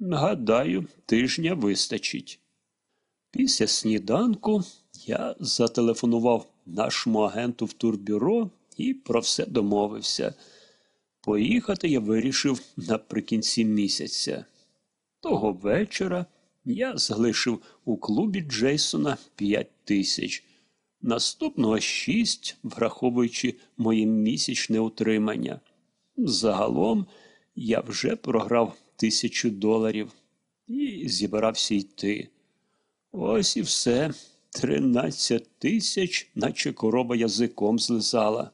Гадаю, тижня вистачить. Після сніданку я зателефонував нашому агенту в турбюро і про все домовився. Поїхати я вирішив наприкінці місяця. Того вечора я залишив у клубі Джейсона п'ять тисяч. Наступного шість, враховуючи моє місячне утримання. Загалом я вже програв тисячу доларів і зібрався йти. Ось і все. Тринадцять тисяч, наче корова язиком злизала.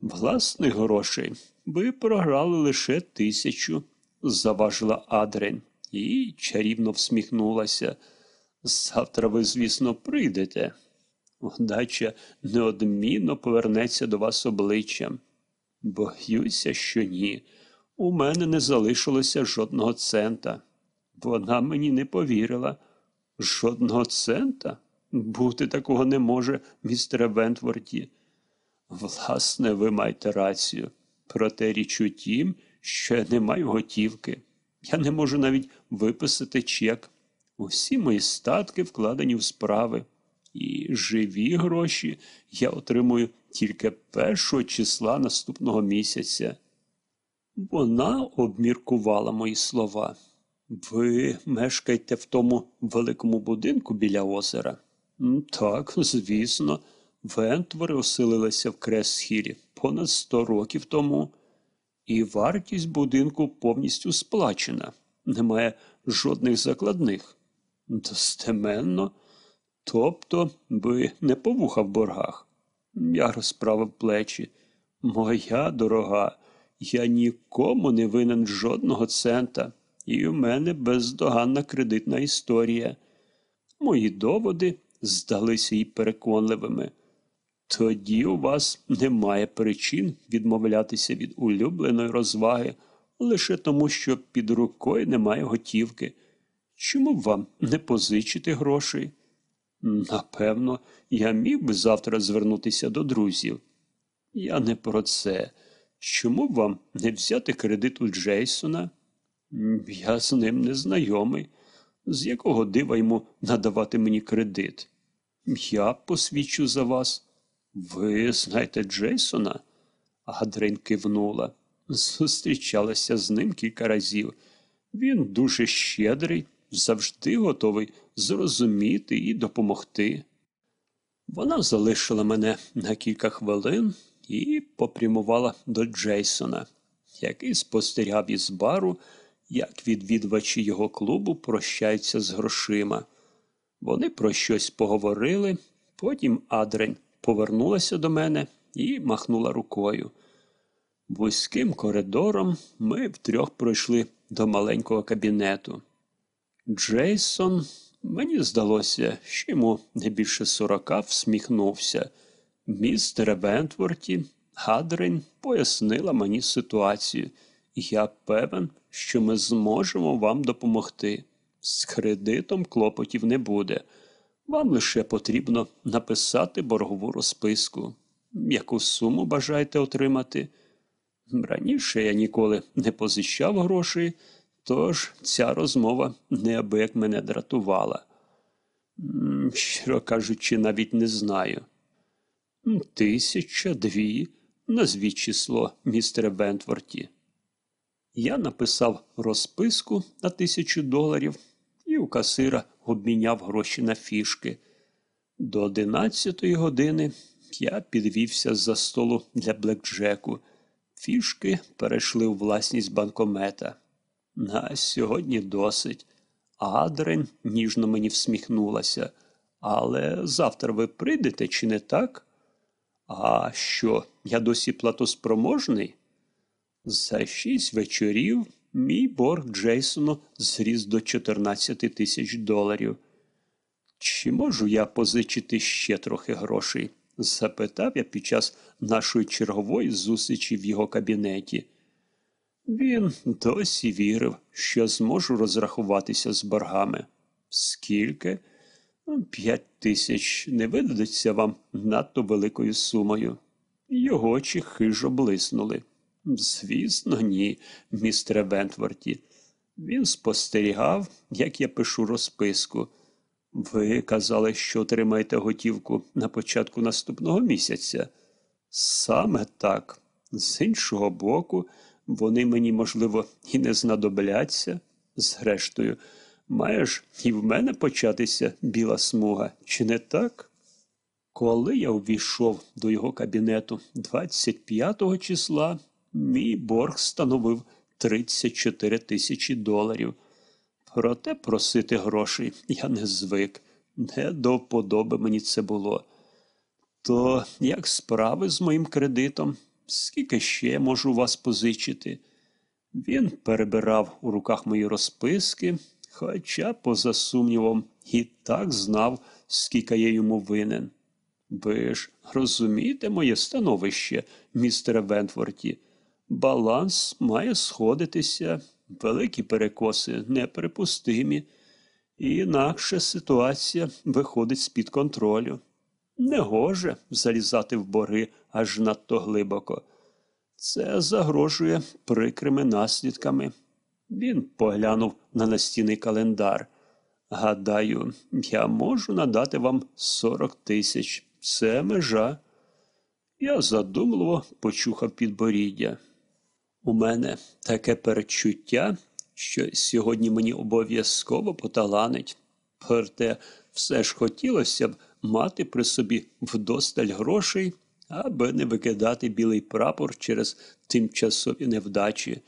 Власних грошей ви програли лише тисячу, заважила Адрень і чарівно всміхнулася. Завтра ви, звісно, прийдете. Удача неодмінно повернеться до вас обличчям. Боюся, що ні. У мене не залишилося жодного цента. Вона мені не повірила. Жодного цента? Бути такого не може, містере Вентворті. Власне, ви маєте рацію. Проте річ у тім, що я не маю готівки. Я не можу навіть виписати чек. Усі мої статки вкладені в справи. І живі гроші я отримую тільки першого числа наступного місяця. Вона обміркувала мої слова. Ви мешкаєте в тому великому будинку біля озера? Так, звісно. Вентвори оселилися в Кресхірі понад сто років тому, і вартість будинку повністю сплачена. Немає жодних закладних. Достеменно. Тобто ви не повуха в боргах. Я розправив плечі. Моя дорога, я нікому не винен жодного цента, і в мене бездоганна кредитна історія. Мої доводи здалися їй переконливими. Тоді у вас немає причин відмовлятися від улюбленої розваги лише тому, що під рукою немає готівки. Чому б вам не позичити грошей? Напевно, я міг би завтра звернутися до друзів. Я не про це. Чому б вам не взяти кредит у Джейсона? Я з ним не знайомий. З якого дива йому надавати мені кредит? Я посвідчу за вас. Ви знаєте Джейсона? Гадрин кивнула. Зустрічалася з ним кілька разів. Він дуже щедрий, завжди готовий зрозуміти і допомогти. Вона залишила мене на кілька хвилин і попрямувала до Джейсона, який спостерігав із бару, як відвідувачі його клубу прощаються з грошима. Вони про щось поговорили, потім Адрень повернулася до мене і махнула рукою. Вузьким коридором ми втрьох пройшли до маленького кабінету. Джейсон, мені здалося, що йому не більше сорока всміхнувся. Містер Вентворті, Гадрин пояснила мені ситуацію. Я певен, що ми зможемо вам допомогти. З кредитом клопотів не буде. Вам лише потрібно написати боргову розписку. Яку суму бажаєте отримати? Раніше я ніколи не позичав грошей, тож ця розмова неабияк мене дратувала. Щиро кажучи, навіть не знаю. Тисяча, дві, назвіть число, містере Бентворті. Я написав розписку на тисячу доларів і у касира обміняв гроші на фішки. До одинадцятої години я підвівся з за столу для блекджеку. Фішки перейшли у власність банкомета. На сьогодні досить. Адрень ніжно мені всміхнулася. Але завтра ви прийдете, чи не так? А що, я досі платоспроможний? За шість вечорів Мій борг Джейсону зріс до 14 тисяч доларів. Чи можу я позичити ще трохи грошей? запитав я під час нашої чергової зустрічі в його кабінеті. Він досі вірив, що зможу розрахуватися з боргами. Скільки? П'ять тисяч не видадеться вам надто великою сумою. Його очі хижо блиснули. Звісно, ні, містере Вентворті. Він спостерігав, як я пишу розписку. Ви казали, що отримаєте готівку на початку наступного місяця. Саме так. З іншого боку, вони мені, можливо, і не знадобляться. Зрештою, має ж і в мене початися біла смуга, чи не так? Коли я увійшов до його кабінету 25 числа, мій борг становив 34 тисячі доларів. Проте просити грошей я не звик, не до вподоби мені це було. То як справи з моїм кредитом? Скільки ще можу вас позичити? Він перебирав у руках мої розписки, хоча, поза сумнівом, і так знав, скільки я йому винен. Ви ж розумієте моє становище, містере Вентворті? Баланс має сходитися, великі перекоси неприпустимі, інакше ситуація виходить з-під контролю. Негоже залізати в борги аж надто глибоко. Це загрожує прикрими наслідками. Він поглянув на настінний календар. Гадаю, я можу надати вам 40 тисяч. Це межа. Я задумливо почухав підборіддя. У мене таке перечуття, що сьогодні мені обов'язково поталанить. Проте все ж хотілося б мати при собі вдосталь грошей, аби не викидати білий прапор через тимчасові невдачі.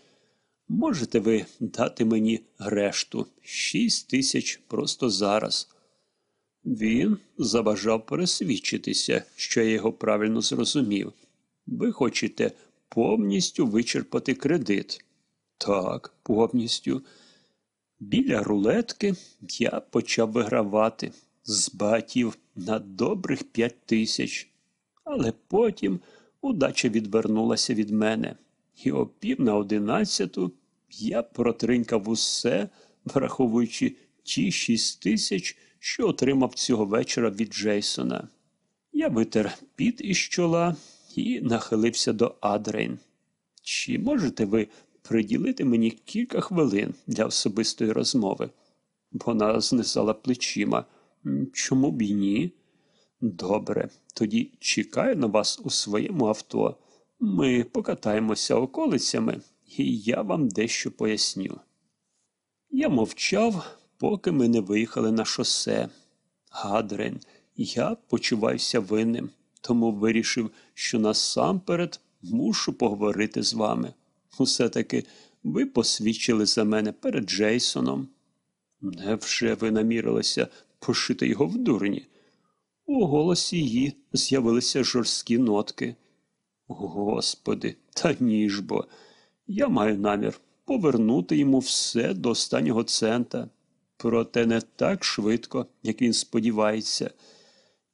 Можете ви дати мені решту шість тисяч просто зараз. Він забажав пересвідчитися, що я його правильно зрозумів. Ви хочете повністю вичерпати кредит? Так, повністю. Біля рулетки я почав вигравати, збагатів на добрих п'ять тисяч. Але потім удача відвернулася від мене, і о пів на одинадцяту я протринькав усе, враховуючи ті шість тисяч, що отримав цього вечора від Джейсона. Я витер піт із чола і нахилився до Адрейн. Чи можете ви приділити мені кілька хвилин для особистої розмови? Вона знизала плечима. Чому б і ні? Добре, тоді чекаю на вас у своєму авто. Ми покатаємося околицями, і я вам дещо поясню. Я мовчав, поки ми не виїхали на шосе. Гадрен, я почуваюся винним, тому вирішив, що насамперед мушу поговорити з вами. Усе таки ви посвідчили за мене перед Джейсоном. Невже ви намірилися пошити його в дурні? У голосі її з'явилися жорсткі нотки. Господи, та ніж бо. Я маю намір повернути йому все до останнього цента. Проте не так швидко, як він сподівається.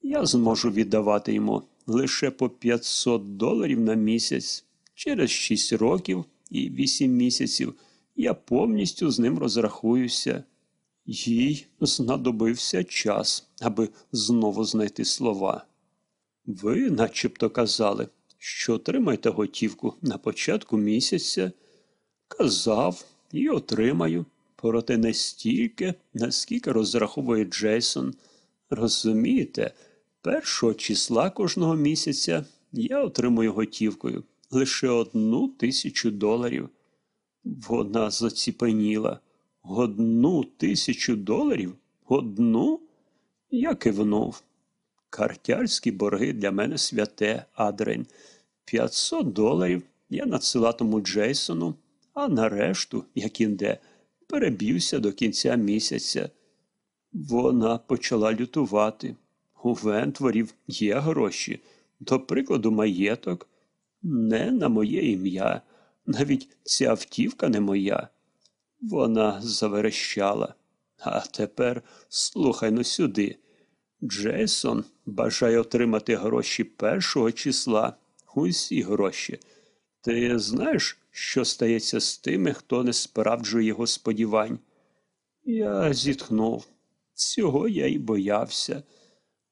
Я зможу віддавати йому лише по 500 доларів на місяць. Через 6 років і 8 місяців я повністю з ним розрахуюся. Їй знадобився час, аби знову знайти слова. Ви начебто казали, що отримаєте готівку на початку місяця. Казав і отримаю, проте не стільки, наскільки розраховує Джейсон. Розумієте, першого числа кожного місяця я отримую готівкою лише одну тисячу доларів. Вона заціпеніла. Одну тисячу доларів? Одну? Я кивнув. Картярські борги для мене святе, Адрень. П'ятсот доларів я надсилатиму Джейсону, а нарешту, як інде, переб'юся до кінця місяця. Вона почала лютувати. У Вентворів є гроші, до прикладу, маєток. Не на моє ім'я. Навіть ця автівка не моя. Вона заверещала. А тепер слухай ну сюди. Джейсон бажає отримати гроші першого числа. Усі гроші. Ти знаєш, що стається з тими, хто не справджує його сподівань? Я зітхнув. Цього я й боявся.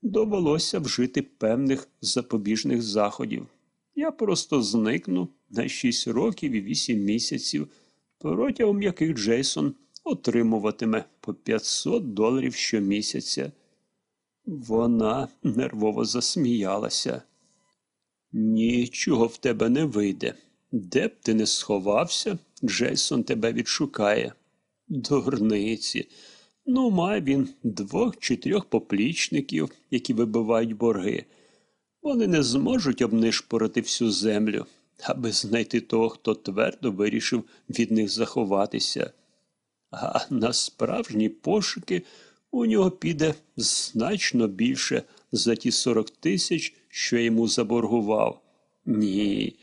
Довелося вжити певних запобіжних заходів. Я просто зникну на шість років і вісім місяців, протягом яких Джейсон отримуватиме по 500 доларів щомісяця. Вона нервово засміялася. Нічого в тебе не вийде. Де б ти не сховався, Джейсон тебе відшукає. Дурниці. Ну, має він двох чи трьох поплічників, які вибивають борги. Вони не зможуть обнишпорити всю землю, аби знайти того, хто твердо вирішив від них заховатися. А на справжні пошуки у нього піде значно більше за ті 40 тисяч, що йому заборгував. Ні,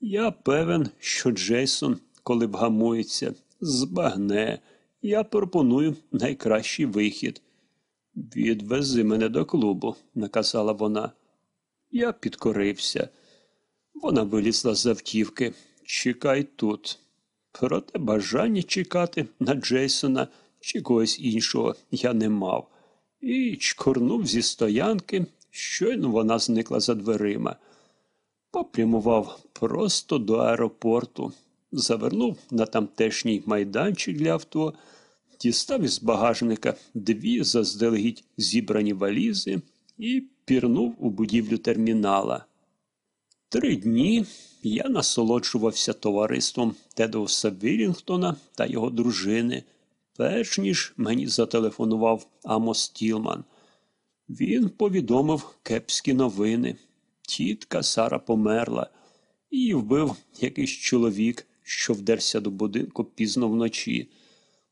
я певен, що Джейсон, коли вгамується, збагне. Я пропоную найкращий вихід. Відвези мене до клубу, наказала вона. Я підкорився. Вона вилізла з автівки. Чекай тут. Проте бажання чекати на Джейсона чи когось іншого я не мав. І чкорнув зі стоянки, щойно вона зникла за дверима. Попрямував просто до аеропорту, завернув на тамтешній майданчик для авто, дістав із багажника дві заздалегідь зібрані валізи і пірнув у будівлю термінала. Три дні я насолоджувався товариством Тедоуса Вілінгтона та його дружини, перш ніж мені зателефонував Амос Тілман. Він повідомив кепські новини. Тітка Сара померла. Її вбив якийсь чоловік, що вдерся до будинку пізно вночі.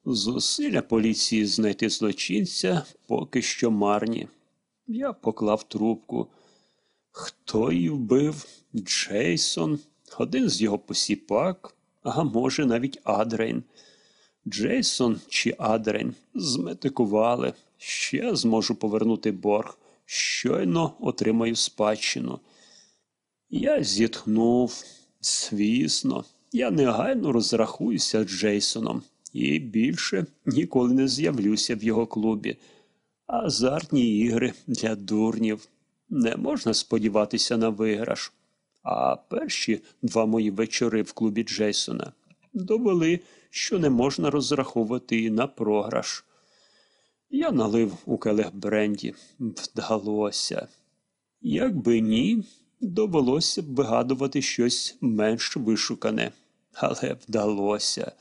Зусилля поліції знайти злочинця поки що марні. Я поклав трубку. Хто її вбив? Джейсон, один з його посіпак, а може, навіть Адрейн. Джейсон чи Адрейн зметикували. Ще зможу повернути борг. Щойно отримаю спадщину. Я зітхнув. Звісно, я негайно розрахуюся з Джейсоном і більше ніколи не з'явлюся в його клубі. Азартні ігри для дурнів. Не можна сподіватися на виграш. А перші два мої вечори в клубі Джейсона довели, що не можна розраховувати і на програш. Я налив у келех бренді. Вдалося. Якби ні, довелося б вигадувати щось менш вишукане, але вдалося.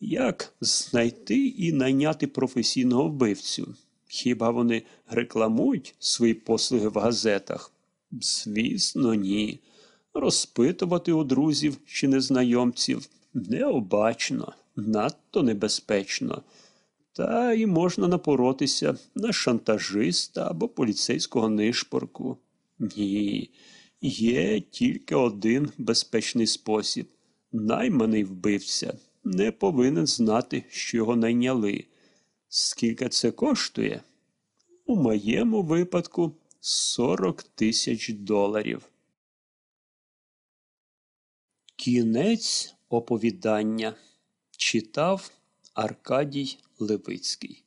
Як знайти і найняти професійного вбивцю? Хіба вони рекламують свої послуги в газетах? Звісно, ні. Розпитувати у друзів чи незнайомців необачно, надто небезпечно. Та й можна напоротися на шантажиста або поліцейського нишпорку. Ні, є тільки один безпечний спосіб. Найманий вбивця не повинен знати, що його найняли. Скільки це коштує? У моєму випадку 40 тисяч доларів. Кінець оповідання читав Аркадій Левицький